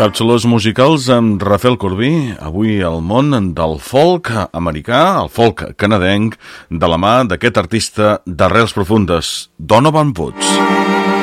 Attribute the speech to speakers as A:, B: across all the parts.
A: Càpsules musicals amb Rafael Corbí, avui el món del folk americà, el folk canadenc, de la mà d'aquest artista d'arrels profundes, Donovan Woods.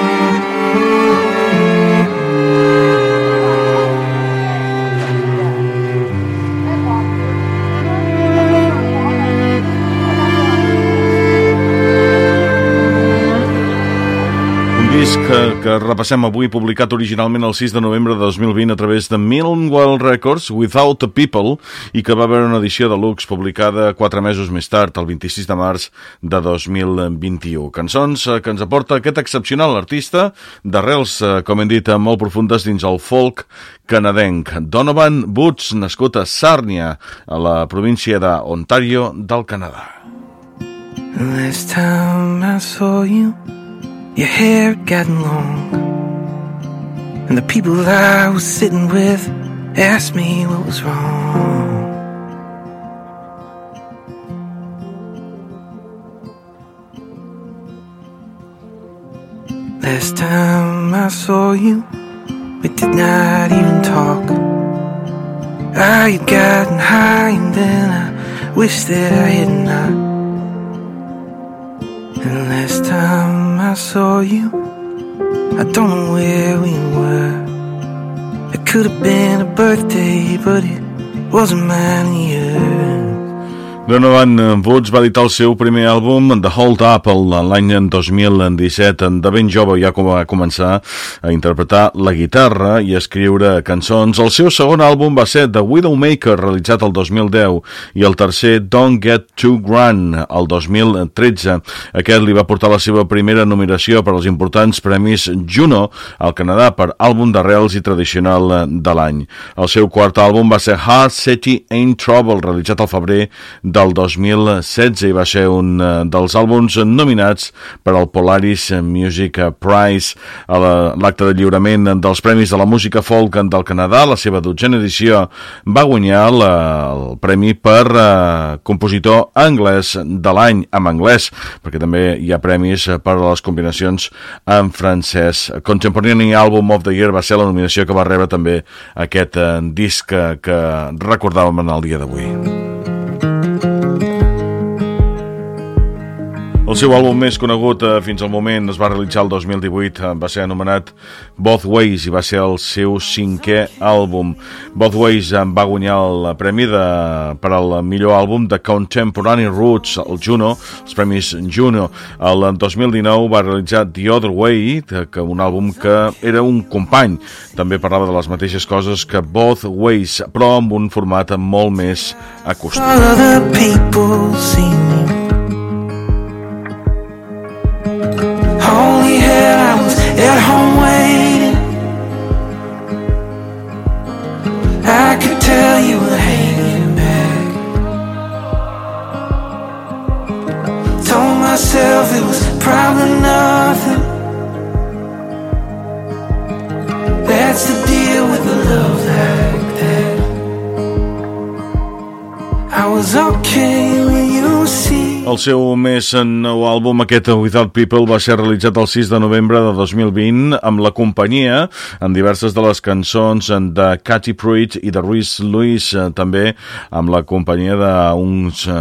A: Disc que, que repassem avui, publicat originalment el 6 de novembre de 2020 a través de Millwell Records, Without a People, i que va haver una edició de luxe publicada quatre mesos més tard, el 26 de març de 2021. Cançons eh, que ens aporta aquest excepcional artista, d'arrels, eh, com hem dit, molt profundes dins el folk canadenc. Donovan Woods, nascut a Sàrnia, a la província d'Ontario del Canadà.
B: Last time I saw you Your hair gotten long. And the people that I was sitting with asked me what was wrong. Last time I saw you, we did not even talk. I had gotten high and then I wished that I had not. And last time saw you. I don't know where we were. It could have been a birthday, but it wasn't mine either.
A: Donovan Woods va editar el seu primer àlbum, The Hold Up, l'any 2017. De ben jove ja va començar a interpretar la guitarra i escriure cançons. El seu segon àlbum va ser The Widowmaker, realitzat el 2010, i el tercer Don't Get Too Grand, el 2013. Aquest li va portar la seva primera nominació per als importants premis Juno al Canadà per àlbum d'arrels i tradicional de l'any. El seu quart àlbum va ser Hard City Ain't Trouble, realitzat al febrer de del 2016 i va ser un eh, dels àlbums nominats per al Polaris Music Prize a l'acte de lliurament dels Premis de la Música Folk del Canadà, la seva dotzena edició va guanyar la, el premi per uh, compositor anglès de l'any en anglès, perquè també hi ha premis per a les combinacions en francès. Contemporary Album of the Year va ser la nominació que va rebre també aquest uh, disc que, que recordàvem en el dia d'avui. El seu àlbum més conegut eh, fins al moment es va realitzar el 2018, eh, va ser anomenat Both Ways i va ser el seu cinquè àlbum. Both Ways eh, va guanyar el premi de, per al millor àlbum de Contemporary Roots, el Juno, els premis Juno. El 2019 va realitzar The Other Way, que un àlbum que era un company. També parlava de les mateixes coses que Both Ways, però amb un format molt més acostumat. at love that. El seu més nou àlbum, aquest Without People, va ser realitzat el 6 de novembre de 2020 amb la companyia en diverses de les cançons de Katy Pruitt i de Ruiz Lewis, eh, també amb la companyia eh,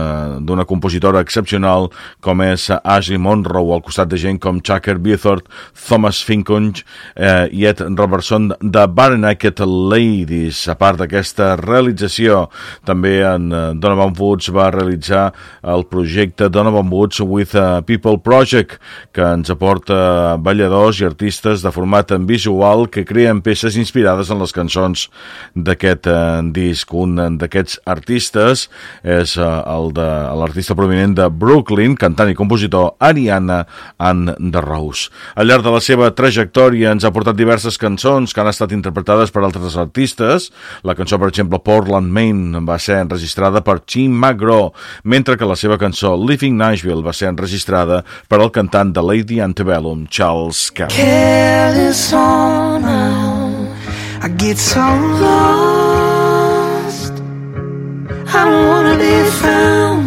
A: d'una compositora excepcional com és Ashley Monroe, al costat de gent com Chucker Beathard, Thomas Finkunch eh, i Ed Robertson de Barenaked Ladies. A part d'aquesta realització, també en eh, Donovan Woods va realitzar el projecte projecte Donovan Woods with a People Project, que ens aporta balladors i artistes de format en visual que creen peces inspirades en les cançons d'aquest eh, disc. Un d'aquests artistes és eh, el de l'artista prominent de Brooklyn, cantant i compositor Ariana and the Rose. Al llarg de la seva trajectòria ens ha portat diverses cançons que han estat interpretades per altres artistes. La cançó, per exemple, Portland, Maine, va ser enregistrada per Tim McGraw, mentre que la seva cançó Living Nashville va ser enregistrada per al cantant de Lady Antebellum, Charles Campbell. I get so lost. I don't wanna be found.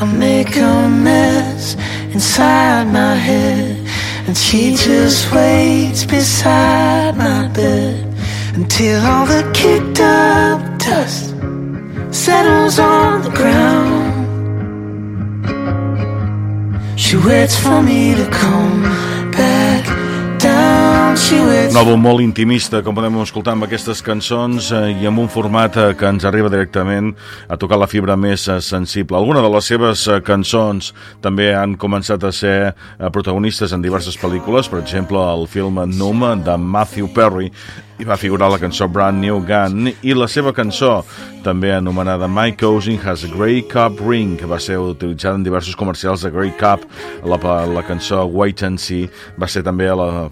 A: I make a mess inside my head
B: And she just waits beside my bed until all the kicked up dust settles on She waits for me to come.
A: Un àlbum molt intimista, com podem escoltar amb aquestes cançons eh, i amb un format eh, que ens arriba directament a tocar la fibra més eh, sensible. Algunes de les seves eh, cançons també han començat a ser eh, protagonistes en diverses pel·lícules, per exemple, el film Numa de Matthew Perry i va figurar la cançó Brand New Gun i la seva cançó, també anomenada My Cousin Has a Grey Cup Ring, que va ser utilitzada en diversos comercials de Grey Cup. La, la cançó Wait and See va ser també la,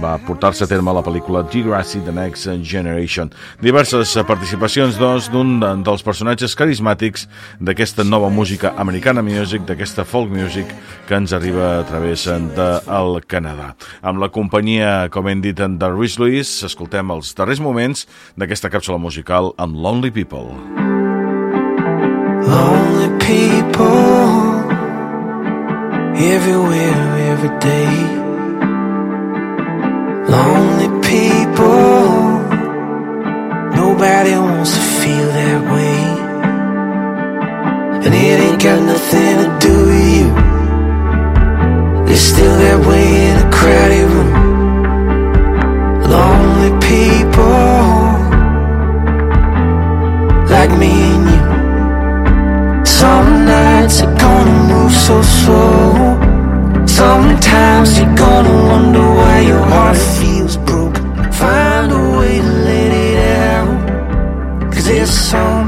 A: va portar-se a terme a la pel·lícula Degrassi The Next Generation. Diverses participacions, doncs, d'un dels personatges carismàtics d'aquesta nova música americana music, d'aquesta folk music que ens arriba a través del Canadà. Amb la companyia, com hem dit, de Rhys Lewis, escoltem escoltem els darrers moments d'aquesta càpsula musical amb Lonely People.
B: Lonely people Everywhere, every day Lonely people is so